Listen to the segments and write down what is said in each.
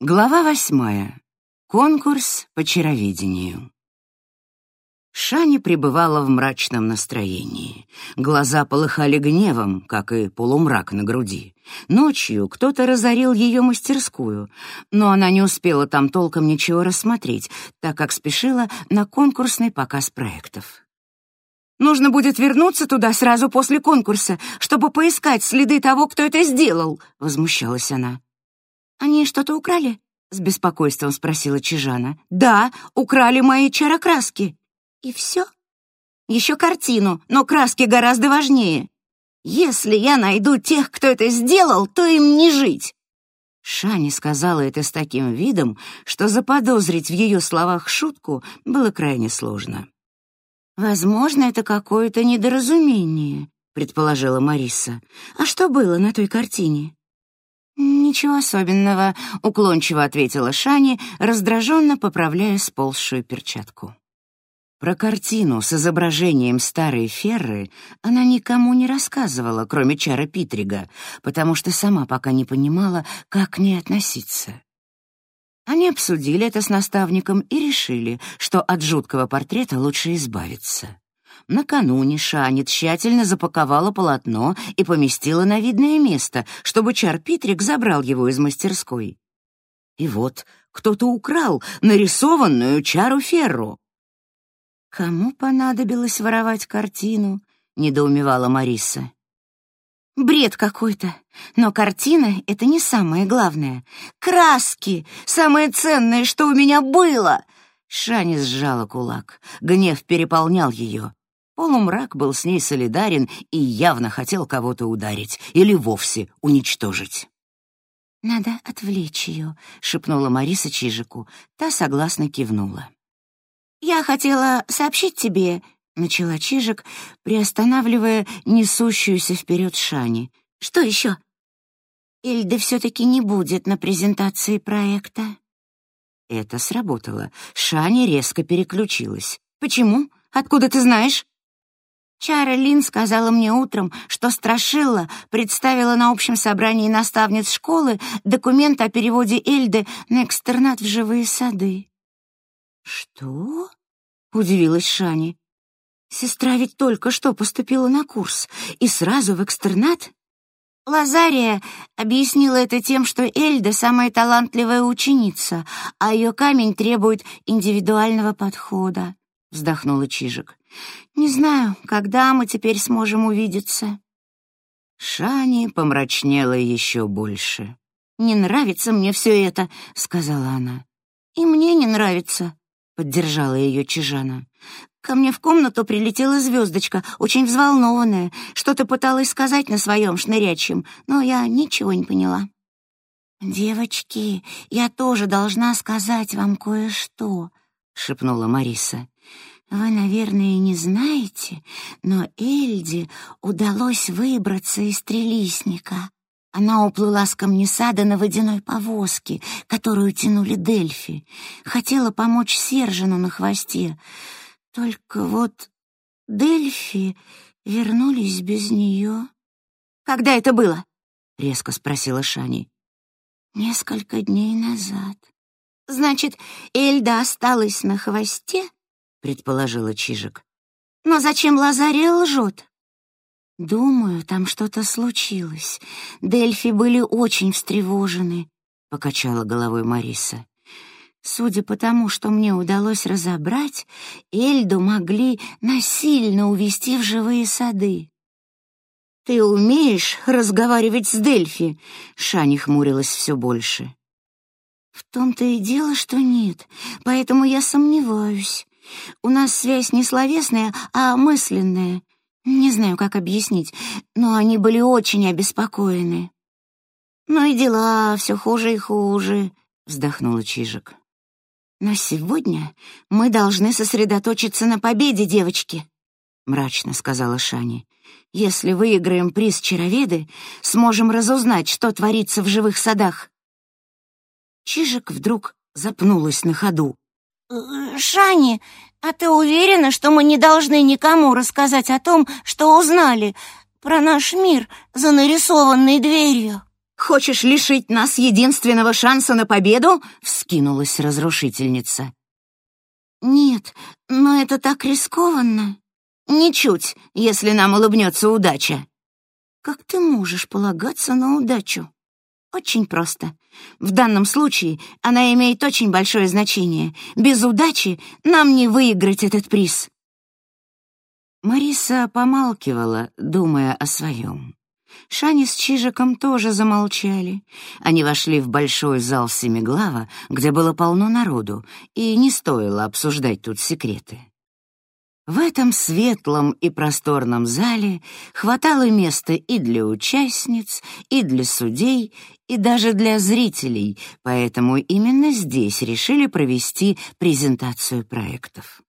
Глава восьмая. Конкурс по чаровидению. Шани пребывала в мрачном настроении. Глаза полыхали гневом, как и полумрак на груди. Ночью кто-то разорил ее мастерскую, но она не успела там толком ничего рассмотреть, так как спешила на конкурсный показ проектов. «Нужно будет вернуться туда сразу после конкурса, чтобы поискать следы того, кто это сделал», — возмущалась она. «Они что-то украли?» — с беспокойством спросила Чижана. «Да, украли мои чарокраски». «И все?» «Еще картину, но краски гораздо важнее. Если я найду тех, кто это сделал, то им не жить». Шани сказала это с таким видом, что заподозрить в ее словах шутку было крайне сложно. «Возможно, это какое-то недоразумение», — предположила Мариса. «А что было на той картине?» «Ничего особенного», — уклончиво ответила Шани, раздраженно поправляя сползшую перчатку. Про картину с изображением старой Ферры она никому не рассказывала, кроме Чара Питрига, потому что сама пока не понимала, как к ней относиться. Они обсудили это с наставником и решили, что от жуткого портрета лучше избавиться. Накануне Шани тщательно запаковала полотно и поместила на видное место, чтобы Чар Питрик забрал его из мастерской. И вот кто-то украл нарисованную Чару Ферру. «Кому понадобилось воровать картину?» — недоумевала Мариса. «Бред какой-то. Но картина — это не самое главное. Краски — самое ценное, что у меня было!» Шани сжала кулак. Гнев переполнял ее. Полумрак был с ней солидарен и явно хотел кого-то ударить или вовсе уничтожить. «Надо отвлечь ее», — шепнула Мариса Чижику. Та согласно кивнула. «Я хотела сообщить тебе», — начала Чижик, приостанавливая несущуюся вперед Шани. «Что еще?» «Эльды все-таки не будет на презентации проекта». Это сработало. Шани резко переключилась. «Почему? Откуда ты знаешь?» Чара Лин сказала мне утром, что Страшилла представила на общем собрании наставниц школы документ о переводе Эльды на экстернат в живые сады. «Что?» — удивилась Шани. «Сестра ведь только что поступила на курс и сразу в экстернат?» Лазария объяснила это тем, что Эльда — самая талантливая ученица, а ее камень требует индивидуального подхода, — вздохнула Чижик. Не знаю, когда мы теперь сможем увидеться. Шани помрачнела еще больше. «Не нравится мне все это», — сказала она. «И мне не нравится», — поддержала ее Чижана. «Ко мне в комнату прилетела звездочка, очень взволнованная, что-то пыталась сказать на своем шнырячем, но я ничего не поняла». «Девочки, я тоже должна сказать вам кое-что», — шепнула Мариса. Вы, наверное, не знаете, но Эльде удалось выбраться из трелисника. Она уплыла с камнесада на водяной повозке, которую тянули Дельфи. Хотела помочь Сержину на хвосте. Только вот Дельфи вернулись без нее. «Когда это было?» — резко спросила Шани. «Несколько дней назад». «Значит, Эльда осталась на хвосте?» Предположила Чижик. «Но зачем Лазария лжет?» «Думаю, там что-то случилось. Дельфи были очень встревожены», — покачала головой Мариса. «Судя по тому, что мне удалось разобрать, Эльду могли насильно увести в живые сады». «Ты умеешь разговаривать с Дельфи?» Шани хмурилась все больше. «В том-то и дело, что нет, поэтому я сомневаюсь. У нас связь не словесная, а мысленная. Не знаю, как объяснить, но они были очень обеспокоены. «Ну и дела все хуже и хуже», — вздохнула Чижик. «Но сегодня мы должны сосредоточиться на победе, девочки», — мрачно сказала Шани. «Если выиграем приз Чароведы, сможем разузнать, что творится в живых садах». Чижик вдруг запнулась на ходу. Э, «Шани, а ты уверена, что мы не должны никому рассказать о том, что узнали про наш мир за нарисованной дверью?» Хочешь лишить нас единственного шанса на победу?» — вскинулась разрушительница. «Нет, но это так рискованно». «Ничуть, если нам улыбнется удача». «Как ты можешь полагаться на удачу?» «Очень просто. В данном случае она имеет очень большое значение. Без удачи нам не выиграть этот приз». Мариса помалкивала, думая о своем. Шани с Чижиком тоже замолчали. Они вошли в большой зал Семиглава, где было полно народу, и не стоило обсуждать тут секреты. В этом светлом и просторном зале хватало места и для участниц, и для судей, и даже для зрителей, поэтому именно здесь решили провести презентацию проектов.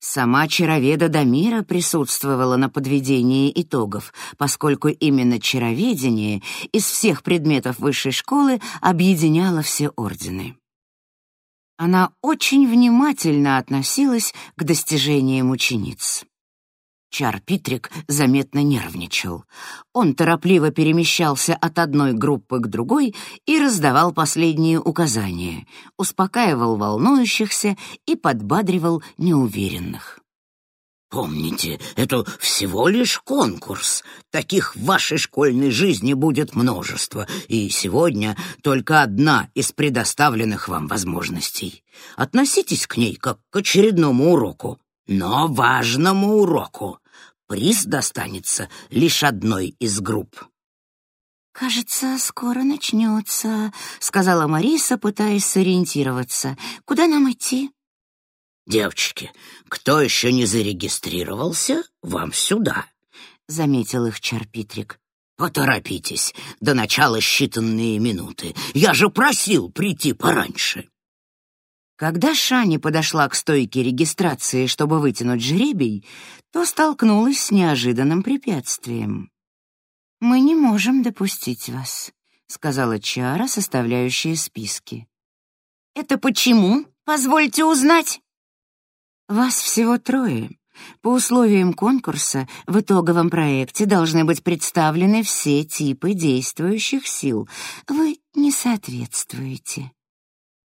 Сама чароведа Дамира присутствовала на подведении итогов, поскольку именно чароведение из всех предметов высшей школы объединяло все ордены. Она очень внимательно относилась к достижениям учениц. Чар Питрик заметно нервничал. Он торопливо перемещался от одной группы к другой и раздавал последние указания, успокаивал волнующихся и подбадривал неуверенных. «Помните, это всего лишь конкурс. Таких в вашей школьной жизни будет множество, и сегодня только одна из предоставленных вам возможностей. Относитесь к ней как к очередному уроку, но важному уроку. Приз достанется лишь одной из групп. «Кажется, скоро начнется», — сказала Мариса, пытаясь сориентироваться. «Куда нам идти?» «Девочки, кто еще не зарегистрировался, вам сюда», — заметил их Чарпитрик. «Поторопитесь, до начала считанные минуты. Я же просил прийти пораньше». Когда Шани подошла к стойке регистрации, чтобы вытянуть жребий, то столкнулась с неожиданным препятствием. «Мы не можем допустить вас», — сказала Чара, составляющая списки. «Это почему? Позвольте узнать». «Вас всего трое. По условиям конкурса в итоговом проекте должны быть представлены все типы действующих сил. Вы не соответствуете».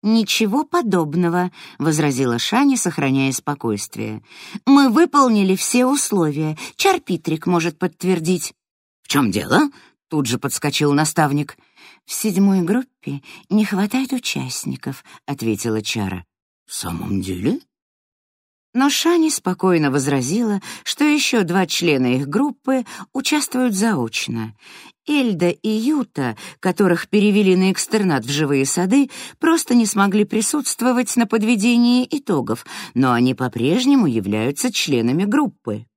«Ничего подобного», — возразила Шани, сохраняя спокойствие. «Мы выполнили все условия. Чарпитрик может подтвердить». «В чем дело?» — тут же подскочил наставник. «В седьмой группе не хватает участников», — ответила Чара. «В самом деле?» Но Шани спокойно возразила, что еще два члена их группы участвуют заочно. Эльда и Юта, которых перевели на экстернат в живые сады, просто не смогли присутствовать на подведении итогов, но они по-прежнему являются членами группы.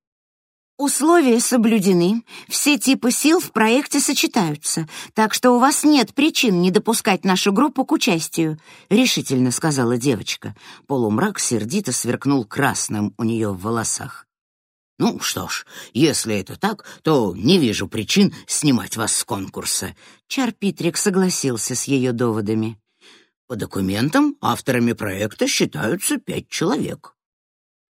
Условия соблюдены, все типы сил в проекте сочетаются, так что у вас нет причин не допускать нашу группу к участию», — решительно сказала девочка. Полумрак сердито сверкнул красным у нее в волосах. «Ну что ж, если это так, то не вижу причин снимать вас с конкурса». Чарпитрик согласился с ее доводами. «По документам авторами проекта считаются пять человек».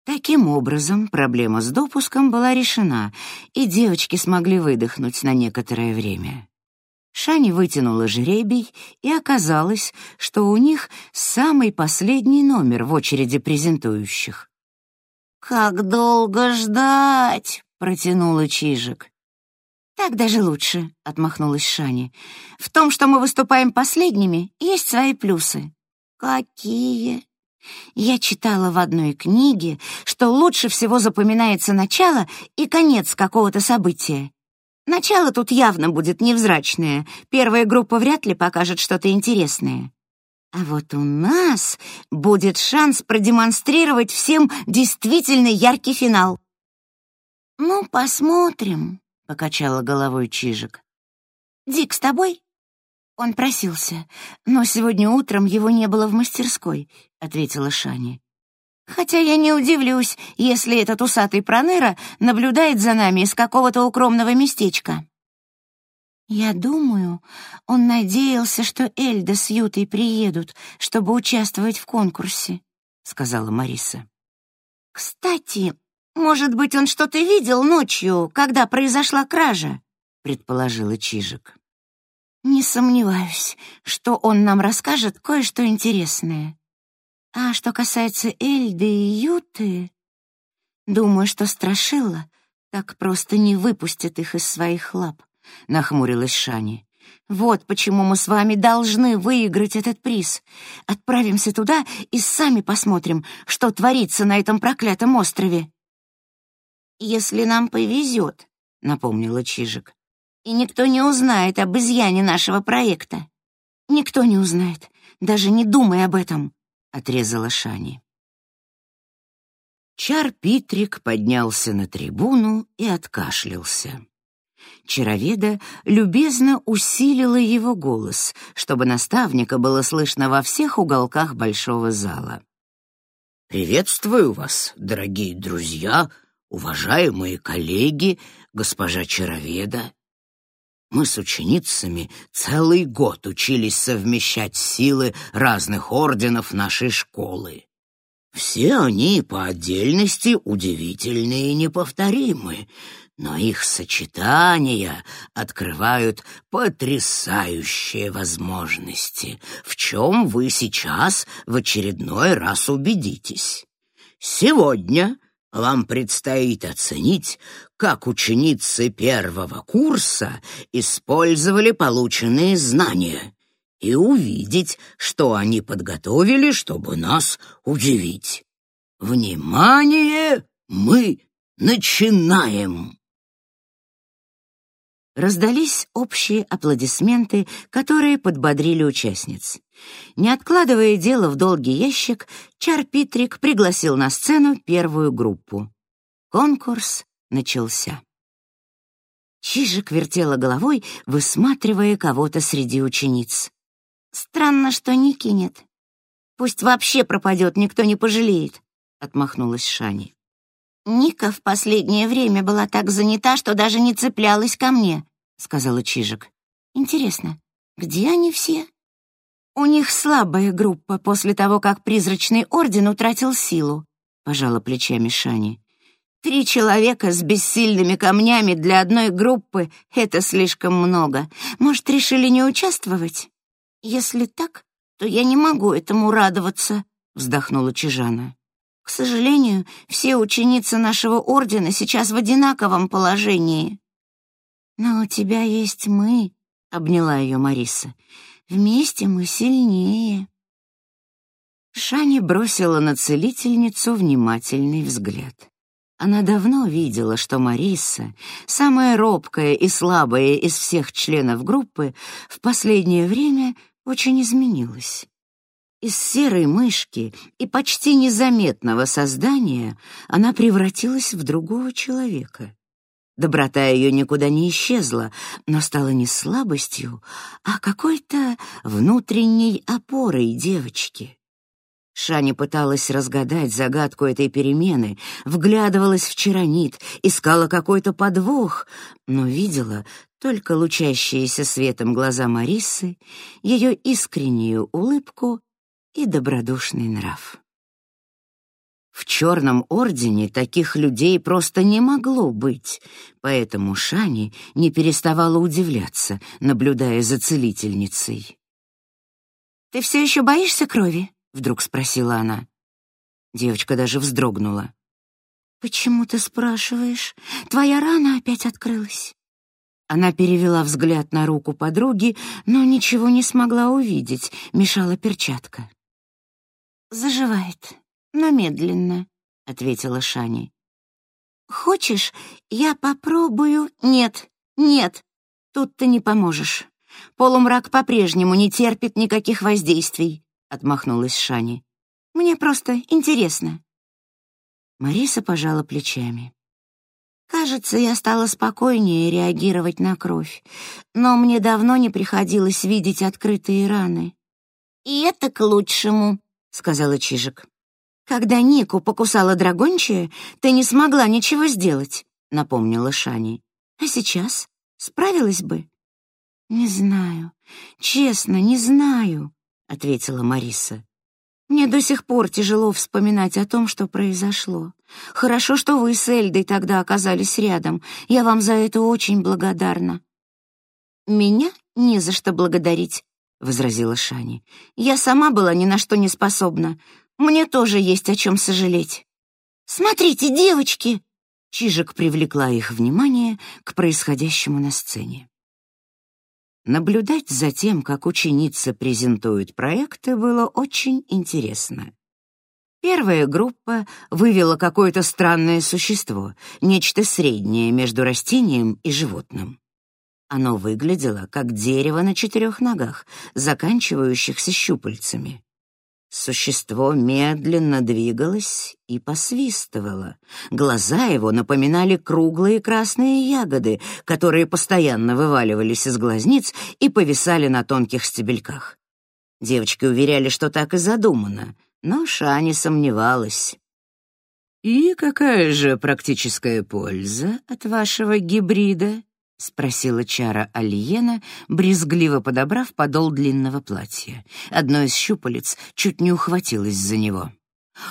Таким образом, проблема с допуском была решена, и девочки смогли выдохнуть на некоторое время. Шани вытянула жребий, и оказалось, что у них самый последний номер в очереди презентующих. «Как долго ждать!» — протянула Чижик. «Так даже лучше», — отмахнулась Шани. «В том, что мы выступаем последними, есть свои плюсы». «Какие?» Я читала в одной книге, что лучше всего запоминается начало и конец какого-то события. Начало тут явно будет невзрачное, первая группа вряд ли покажет что-то интересное. А вот у нас будет шанс продемонстрировать всем действительно яркий финал. «Ну, посмотрим», — покачала головой Чижик. «Дик с тобой?» Он просился, но сегодня утром его не было в мастерской, ответила Шани. Хотя я не удивлюсь, если этот усатый проныра наблюдает за нами из какого-то укромного местечка. Я думаю, он надеялся, что Эльда с Ютой приедут, чтобы участвовать в конкурсе, сказала Мариса. Кстати, может быть, он что-то видел ночью, когда произошла кража, предположила Чижик. Не сомневаюсь, что он нам расскажет кое-что интересное. А что касается Эльды и Юты, думаю, что Страшила так просто не выпустит их из своих лап, нахмурилась Шани. Вот почему мы с вами должны выиграть этот приз. Отправимся туда и сами посмотрим, что творится на этом проклятом острове. Если нам повезет, напомнила Чижик и никто не узнает об изъяне нашего проекта. Никто не узнает, даже не думай об этом, отрезала Шани. Чар Питрик поднялся на трибуну и откашлялся. Чароведа любезно усилила его голос, чтобы наставника было слышно во всех уголках большого зала. «Приветствую вас, дорогие друзья, уважаемые коллеги, госпожа Чароведа. Мы с ученицами целый год учились совмещать силы разных орденов нашей школы. Все они по отдельности удивительны и неповторимы, но их сочетания открывают потрясающие возможности, в чем вы сейчас в очередной раз убедитесь. Сегодня вам предстоит оценить, как ученицы первого курса использовали полученные знания и увидеть, что они подготовили, чтобы нас удивить. Внимание! Мы начинаем! Раздались общие аплодисменты, которые подбодрили участниц. Не откладывая дело в долгий ящик, Чар Питрик пригласил на сцену первую группу. Конкурс начался. Чижик вертела головой, высматривая кого-то среди учениц. «Странно, что Ники нет. Пусть вообще пропадет, никто не пожалеет», — отмахнулась Шани. «Ника в последнее время была так занята, что даже не цеплялась ко мне», — сказала Чижик. «Интересно, где они все?» «У них слабая группа после того, как призрачный орден утратил силу», — пожала плечами Шани. «Три человека с бессильными камнями для одной группы — это слишком много. Может, решили не участвовать?» «Если так, то я не могу этому радоваться», — вздохнула Чижана. К сожалению, все ученицы нашего ордена сейчас в одинаковом положении. Но у тебя есть мы, обняла ее Мариса. Вместе мы сильнее. Шани бросила на целительницу внимательный взгляд. Она давно видела, что Мариса, самая робкая и слабая из всех членов группы, в последнее время очень изменилась. Из серой мышки и почти незаметного создания она превратилась в другого человека. Доброта ее никуда не исчезла, но стала не слабостью, а какой-то внутренней опорой девочки. Шани пыталась разгадать загадку этой перемены, вглядывалась в чаронит, искала какой-то подвох, но видела только лучащиеся светом глаза Марисы, ее искреннюю улыбку и добродушный нрав. В Черном Ордене таких людей просто не могло быть, поэтому Шани не переставала удивляться, наблюдая за целительницей. «Ты все еще боишься крови?» — вдруг спросила она. Девочка даже вздрогнула. «Почему ты спрашиваешь? Твоя рана опять открылась». Она перевела взгляд на руку подруги, но ничего не смогла увидеть, мешала перчатка. «Заживает, но медленно», — ответила Шани. «Хочешь, я попробую?» «Нет, нет, тут ты не поможешь. Полумрак по-прежнему не терпит никаких воздействий», — отмахнулась Шани. «Мне просто интересно». Мариса пожала плечами. Кажется, я стала спокойнее реагировать на кровь, но мне давно не приходилось видеть открытые раны. И это к лучшему, сказала Чижик. Когда Нику покусала драгончая, ты не смогла ничего сделать, напомнила Шани. А сейчас справилась бы? Не знаю. Честно, не знаю, ответила Мариса. Мне до сих пор тяжело вспоминать о том, что произошло. Хорошо, что вы с Эльдой тогда оказались рядом. Я вам за это очень благодарна. Меня «Не за что благодарить», — возразила Шани. «Я сама была ни на что не способна. Мне тоже есть о чем сожалеть». «Смотрите, девочки!» Чижик привлекла их внимание к происходящему на сцене. Наблюдать за тем, как ученица презентует проекты, было очень интересно. Первая группа вывела какое-то странное существо, нечто среднее между растением и животным. Оно выглядело как дерево на четырех ногах, заканчивающихся щупальцами. Существо медленно двигалось и посвистывало. Глаза его напоминали круглые красные ягоды, которые постоянно вываливались из глазниц и повисали на тонких стебельках. Девочки уверяли, что так и задумано, но Шани сомневалась. «И какая же практическая польза от вашего гибрида?» — спросила Чара Алиена, брезгливо подобрав подол длинного платья. Одно из щупалец чуть не ухватилось за него.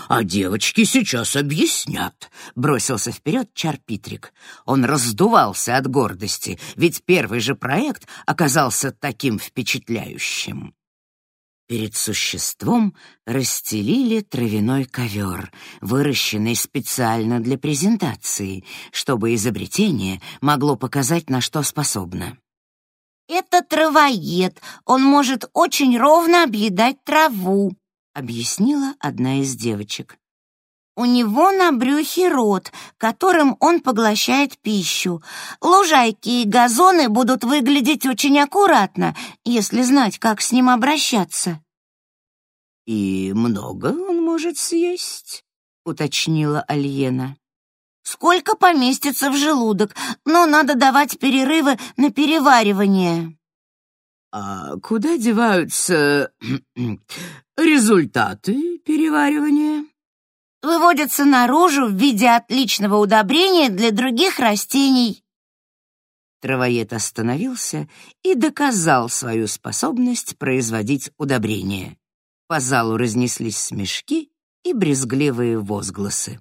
«А девочки сейчас объяснят», — бросился вперед Чар Питрик. Он раздувался от гордости, ведь первый же проект оказался таким впечатляющим. Перед существом расстелили травяной ковер, выращенный специально для презентации, чтобы изобретение могло показать, на что способно. «Это травоед, он может очень ровно объедать траву», — объяснила одна из девочек. У него на брюхе рот, которым он поглощает пищу. Лужайки и газоны будут выглядеть очень аккуратно, если знать, как с ним обращаться. «И много он может съесть?» — уточнила Альена. «Сколько поместится в желудок, но надо давать перерывы на переваривание». «А куда деваются результаты переваривания?» Выводятся наружу в виде отличного удобрения для других растений. Травоед остановился и доказал свою способность производить удобрения. По залу разнеслись смешки и брезгливые возгласы.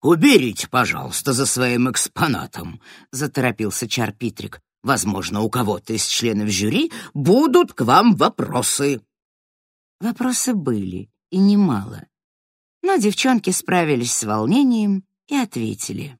«Уберите, пожалуйста, за своим экспонатом», — заторопился Чар Питрик. «Возможно, у кого-то из членов жюри будут к вам вопросы». Вопросы были, и немало но девчонки справились с волнением и ответили.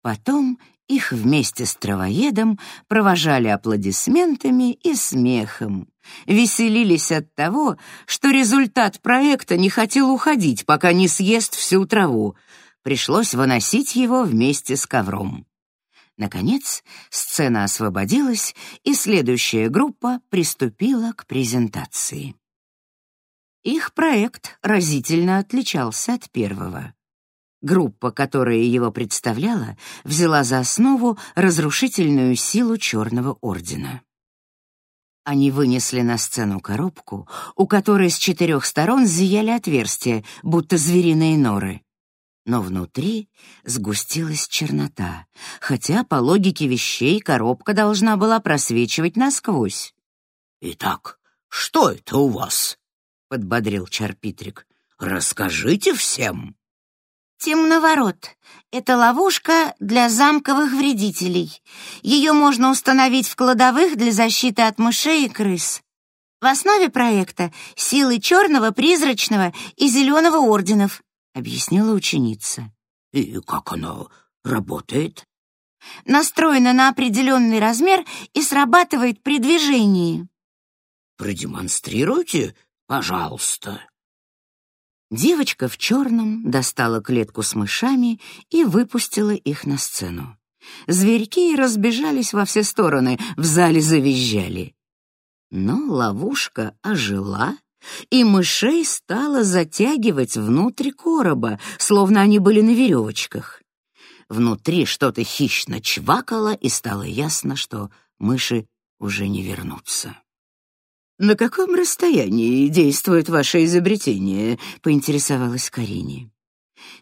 Потом их вместе с травоедом провожали аплодисментами и смехом, веселились от того, что результат проекта не хотел уходить, пока не съест всю траву. Пришлось выносить его вместе с ковром. Наконец, сцена освободилась, и следующая группа приступила к презентации. Их проект разительно отличался от первого. Группа, которая его представляла, взяла за основу разрушительную силу Черного Ордена. Они вынесли на сцену коробку, у которой с четырех сторон зияли отверстия, будто звериные норы. Но внутри сгустилась чернота, хотя по логике вещей коробка должна была просвечивать насквозь. «Итак, что это у вас?» Подбодрил Чарпитрик. Расскажите всем. Темноворот — это ловушка для замковых вредителей. Ее можно установить в кладовых для защиты от мышей и крыс. В основе проекта силы черного, призрачного и зеленого орденов, объяснила ученица. И как она работает? Настроена на определенный размер и срабатывает при движении. Продемонстрируйте, Пожалуйста». Девочка в черном достала клетку с мышами и выпустила их на сцену. Зверьки разбежались во все стороны, в зале завизжали. Но ловушка ожила, и мышей стала затягивать внутрь короба, словно они были на веревочках. Внутри что-то хищно чвакало, и стало ясно, что мыши уже не вернутся. «На каком расстоянии действует ваше изобретение?» — поинтересовалась Карине.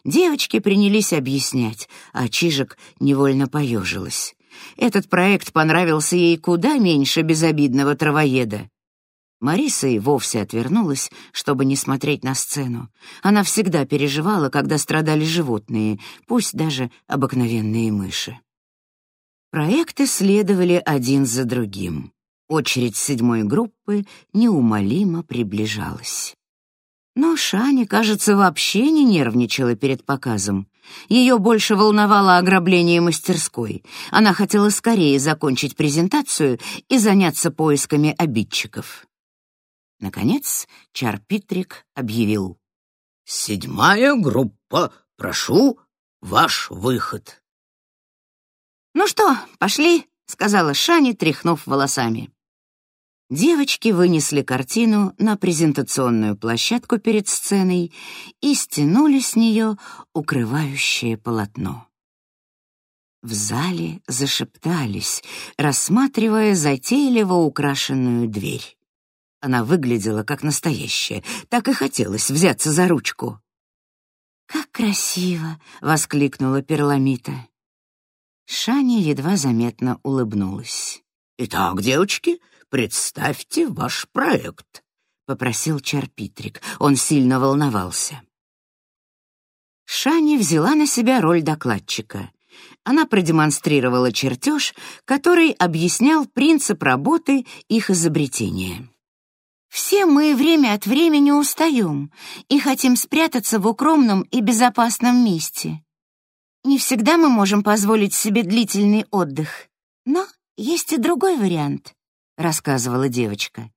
Девочки принялись объяснять, а Чижик невольно поежилась. Этот проект понравился ей куда меньше безобидного травоеда. Мариса и вовсе отвернулась, чтобы не смотреть на сцену. Она всегда переживала, когда страдали животные, пусть даже обыкновенные мыши. Проекты следовали один за другим. Очередь седьмой группы неумолимо приближалась. Но Шани, кажется, вообще не нервничала перед показом. Ее больше волновало ограбление мастерской. Она хотела скорее закончить презентацию и заняться поисками обидчиков. Наконец, Чарпитрик объявил. «Седьмая группа, прошу, ваш выход». «Ну что, пошли», — сказала Шани, тряхнув волосами. Девочки вынесли картину на презентационную площадку перед сценой и стянули с нее укрывающее полотно. В зале зашептались, рассматривая затейливо украшенную дверь. Она выглядела как настоящая, так и хотелось взяться за ручку. «Как красиво!» — воскликнула Перламита. Шани едва заметно улыбнулась. «Итак, девочки, представьте ваш проект», — попросил Чарпитрик. Он сильно волновался. Шани взяла на себя роль докладчика. Она продемонстрировала чертеж, который объяснял принцип работы их изобретения. «Все мы время от времени устаем и хотим спрятаться в укромном и безопасном месте. Не всегда мы можем позволить себе длительный отдых, но есть и другой вариант рассказывала девочка.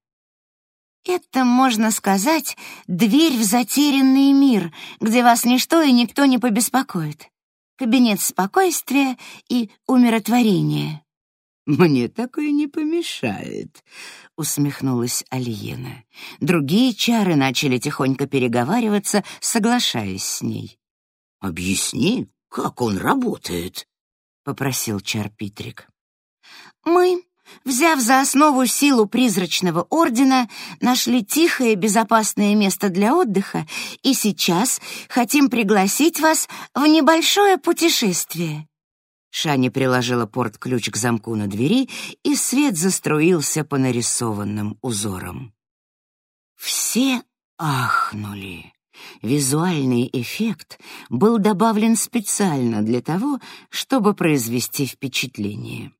Это, можно сказать, дверь в затерянный мир, где вас ничто и никто не побеспокоит. Кабинет спокойствия и умиротворения. «Мне такое не помешает», — усмехнулась Алиена. Другие чары начали тихонько переговариваться, соглашаясь с ней. «Объясни, как он работает», — попросил чар Питрик. «Мы взяв за основу силу призрачного ордена, нашли тихое безопасное место для отдыха и сейчас хотим пригласить вас в небольшое путешествие». Шани приложила порт-ключ к замку на двери, и свет заструился по нарисованным узорам. Все ахнули. Визуальный эффект был добавлен специально для того, чтобы произвести впечатление.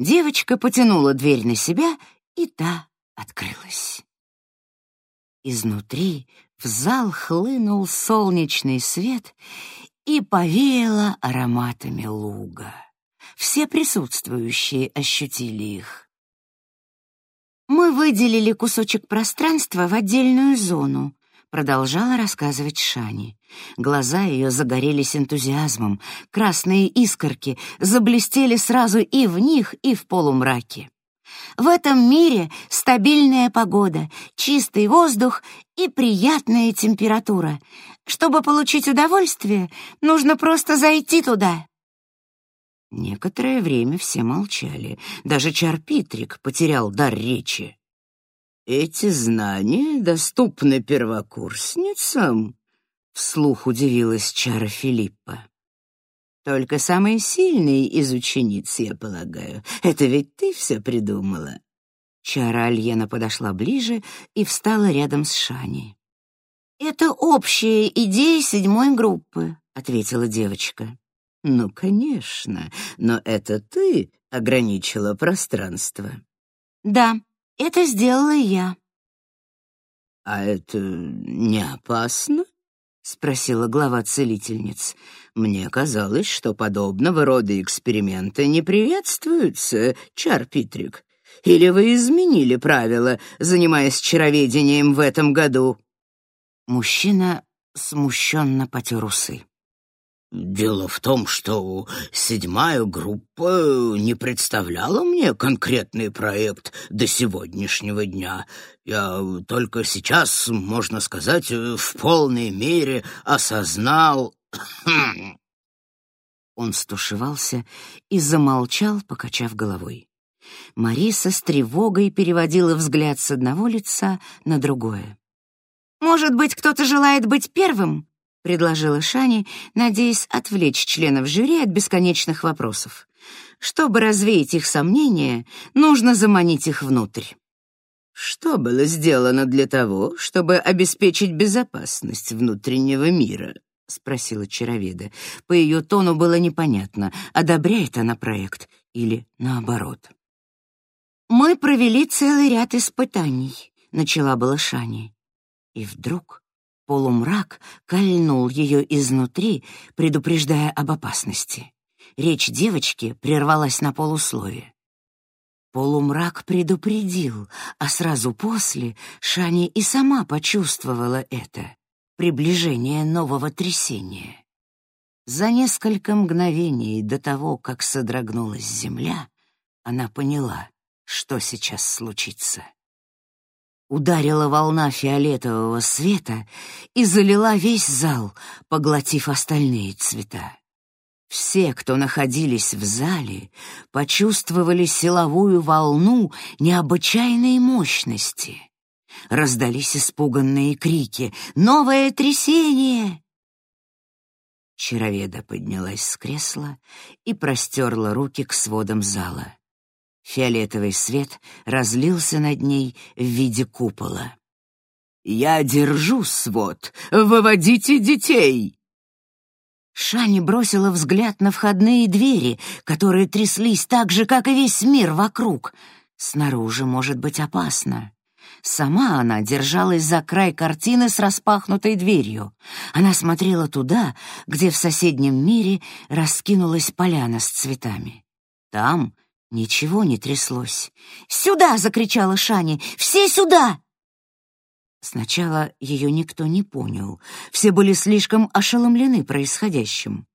Девочка потянула дверь на себя, и та открылась. Изнутри в зал хлынул солнечный свет и повеяло ароматами луга. Все присутствующие ощутили их. Мы выделили кусочек пространства в отдельную зону, продолжала рассказывать Шани. Глаза ее загорелись энтузиазмом, красные искорки заблестели сразу и в них, и в полумраке. В этом мире стабильная погода, чистый воздух и приятная температура. Чтобы получить удовольствие, нужно просто зайти туда. Некоторое время все молчали. Даже Чарпитрик потерял дар речи. «Эти знания доступны первокурсницам?» — вслух удивилась Чара Филиппа. «Только самые сильные из учениц, я полагаю. Это ведь ты все придумала». Чара Альена подошла ближе и встала рядом с Шани. «Это общая идея седьмой группы», — ответила девочка. «Ну, конечно, но это ты ограничила пространство». «Да, это сделала я». «А это не опасно?» — спросила глава целительниц. «Мне казалось, что подобного рода эксперименты не приветствуются, Чар Питрик. Или вы изменили правила, занимаясь чароведением в этом году?» Мужчина смущенно потер усы. Дело в том, что седьмая группа не представляла мне конкретный проект до сегодняшнего дня. Я только сейчас, можно сказать, в полной мере осознал... Он стушевался и замолчал, покачав головой. Мариса с тревогой переводила взгляд с одного лица на другое. «Может быть, кто-то желает быть первым?» — предложила Шани, надеясь отвлечь членов жюри от бесконечных вопросов. Чтобы развеять их сомнения, нужно заманить их внутрь. Что было сделано для того, чтобы обеспечить безопасность внутреннего мира? спросила Чароведа. По ее тону было непонятно, одобряет она проект или наоборот. «Мы провели целый ряд испытаний», — начала была Шани. И вдруг полумрак кольнул ее изнутри, предупреждая об опасности. Речь девочки прервалась на полуслове. Полумрак предупредил, а сразу после Шани и сама почувствовала это — приближение нового трясения. За несколько мгновений до того, как содрогнулась земля, она поняла, что сейчас случится. Ударила волна фиолетового света и залила весь зал, поглотив остальные цвета. Все, кто находились в зале, почувствовали силовую волну необычайной мощности. Раздались испуганные крики «Новое трясение!» Чароведа поднялась с кресла и простерла руки к сводам зала. Фиолетовый свет разлился над ней в виде купола. «Я держу свод! Выводите детей!» Шани бросила взгляд на входные двери, которые тряслись так же, как и весь мир вокруг. Снаружи может быть опасно. Сама она держалась за край картины с распахнутой дверью. Она смотрела туда, где в соседнем мире раскинулась поляна с цветами. Там ничего не тряслось. «Сюда!» — закричала Шани. «Все сюда!» Сначала ее никто не понял. Все были слишком ошеломлены происходящим.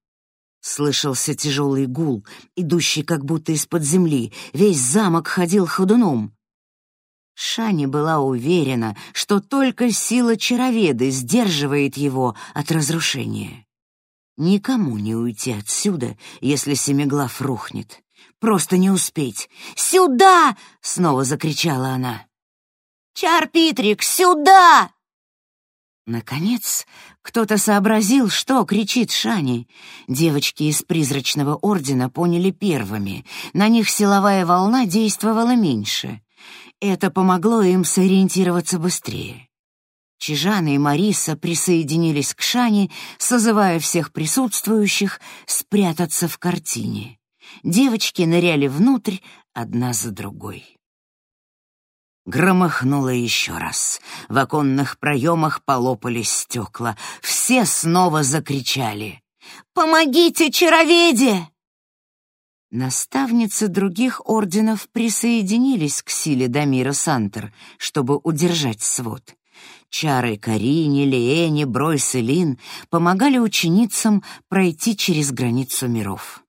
Слышался тяжелый гул, идущий как будто из-под земли. Весь замок ходил ходуном. Шани была уверена, что только сила чароведы сдерживает его от разрушения. Никому не уйти отсюда, если Семиглав рухнет. Просто не успеть. «Сюда!» — снова закричала она. Чар-Питрик, сюда!» Наконец, кто-то сообразил, что кричит Шани. Девочки из призрачного ордена поняли первыми. На них силовая волна действовала меньше. Это помогло им сориентироваться быстрее. Чижана и Мариса присоединились к Шани, созывая всех присутствующих спрятаться в картине. Девочки ныряли внутрь одна за другой. Громыхнуло еще раз. В оконных проемах полопались стекла. Все снова закричали. «Помогите, чароведе!» Наставницы других орденов присоединились к силе Дамира Сантер, чтобы удержать свод. Чары Карине, Леэне, Бройс и Лин помогали ученицам пройти через границу миров.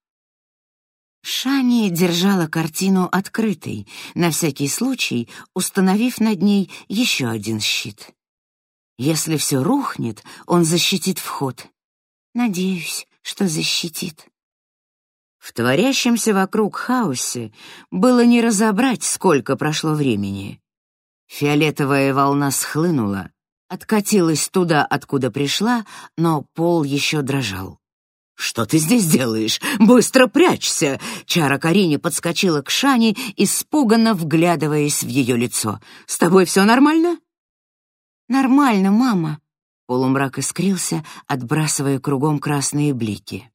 Шани держала картину открытой, на всякий случай установив над ней еще один щит. Если все рухнет, он защитит вход. Надеюсь, что защитит. В творящемся вокруг хаосе было не разобрать, сколько прошло времени. Фиолетовая волна схлынула, откатилась туда, откуда пришла, но пол еще дрожал. «Что ты здесь делаешь? Быстро прячься!» Чара Карине подскочила к Шане, испуганно вглядываясь в ее лицо. «С тобой все нормально?» «Нормально, мама». Полумрак искрился, отбрасывая кругом красные блики.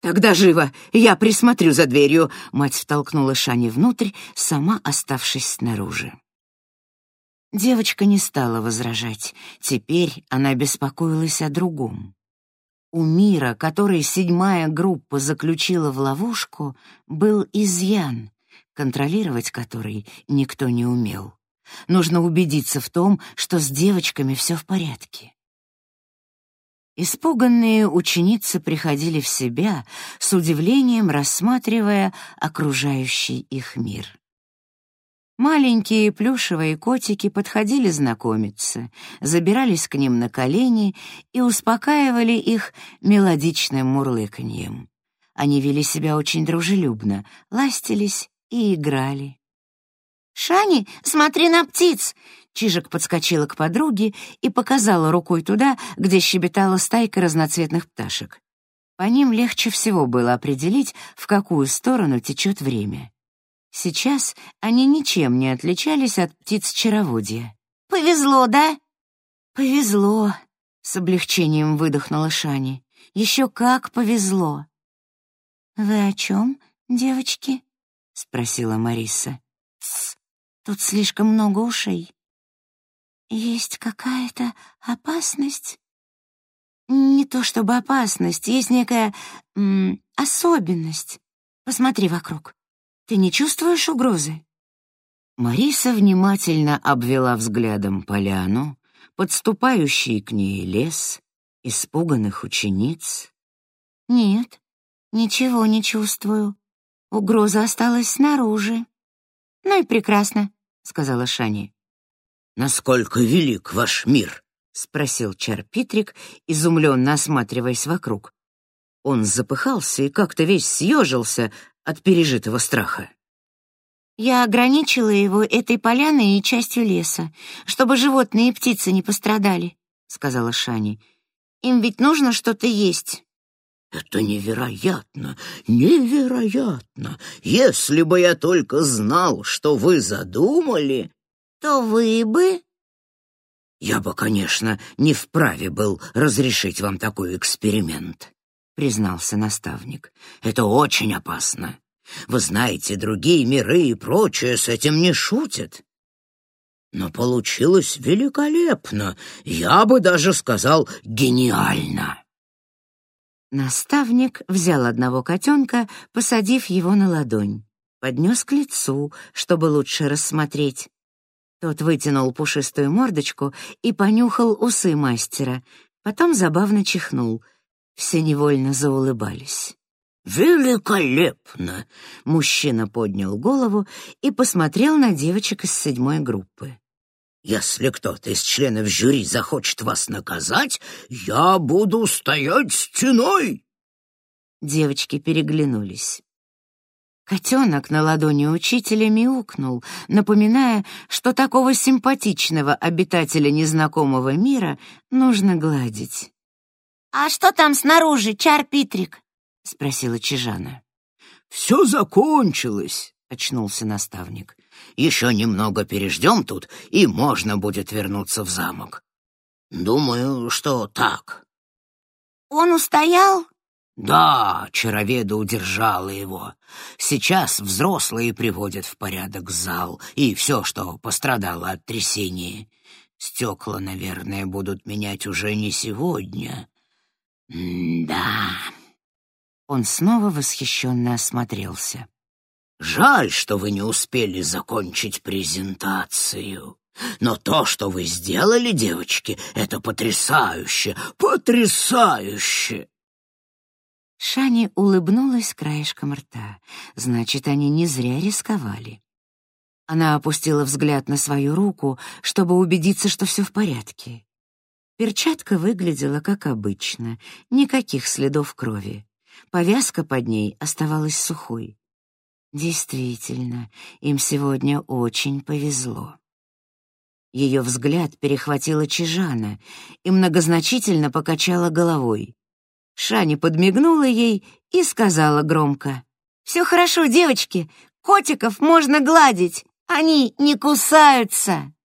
«Тогда живо! Я присмотрю за дверью!» Мать втолкнула Шани внутрь, сама оставшись снаружи. Девочка не стала возражать. Теперь она беспокоилась о другом. У мира, который седьмая группа заключила в ловушку, был изъян, контролировать который никто не умел. Нужно убедиться в том, что с девочками все в порядке. Испуганные ученицы приходили в себя, с удивлением рассматривая окружающий их мир. Маленькие плюшевые котики подходили знакомиться, забирались к ним на колени и успокаивали их мелодичным мурлыканьем. Они вели себя очень дружелюбно, ластились и играли. «Шани, смотри на птиц!» Чижик подскочила к подруге и показала рукой туда, где щебетала стайка разноцветных пташек. По ним легче всего было определить, в какую сторону течет время. Сейчас они ничем не отличались от птиц чароводья. «Повезло, да?» «Повезло», — С облегчением выдохнула Шани. Еще как повезло. «Вы о чем, девочки?» — спросила Мариса. «Тсс, тут слишком много ушей». «Есть какая-то опасность?» «Не то чтобы опасность, есть некая м, особенность. Посмотри вокруг. Ты не чувствуешь угрозы?» Мариса внимательно обвела взглядом поляну, подступающий к ней лес, испуганных учениц. «Нет, ничего не чувствую. Угроза осталась снаружи». «Ну и прекрасно», — сказала Шани. «Насколько велик ваш мир?» — спросил Чарпитрик, изумленно осматриваясь вокруг. Он запыхался и как-то весь съежился от пережитого страха. Я ограничила его этой поляной и частью леса, чтобы животные и птицы не пострадали, сказала Шани. Им ведь нужно что-то есть. Это невероятно, невероятно. Если бы я только знал, что вы задумали, то вы бы Я бы, конечно, не вправе был разрешить вам такой эксперимент, признался наставник. Это очень опасно. Вы знаете, другие миры и прочее с этим не шутят. Но получилось великолепно, я бы даже сказал гениально. Наставник взял одного котенка, посадив его на ладонь, поднес к лицу, чтобы лучше рассмотреть. Тот вытянул пушистую мордочку и понюхал усы мастера, потом забавно чихнул. Все невольно заулыбались. «Великолепно!» Мужчина поднял голову и посмотрел на девочек из седьмой группы. «Если кто-то из членов жюри захочет вас наказать, я буду стоять стеной!» Девочки переглянулись. Котенок на ладони учителя мяукнул, напоминая, что такого симпатичного обитателя незнакомого мира нужно гладить. «А что там снаружи, Чар Питрик?» — спросила Чижана. «Все закончилось», — очнулся наставник. «Еще немного переждем тут, и можно будет вернуться в замок. Думаю, что так». «Он устоял?» «Да, чароведа удержала его. Сейчас взрослые приводят в порядок зал и все, что пострадало от трясения. Стекла, наверное, будут менять уже не сегодня. Да...» Он снова восхищенно осмотрелся. «Жаль, что вы не успели закончить презентацию. Но то, что вы сделали, девочки, это потрясающе, потрясающе!» Шани улыбнулась краешком рта. Значит, они не зря рисковали. Она опустила взгляд на свою руку, чтобы убедиться, что все в порядке. Перчатка выглядела как обычно, никаких следов крови. Повязка под ней оставалась сухой. Действительно, им сегодня очень повезло. Ее взгляд перехватила Чижана и многозначительно покачала головой. Шани подмигнула ей и сказала громко. «Все хорошо, девочки, котиков можно гладить, они не кусаются».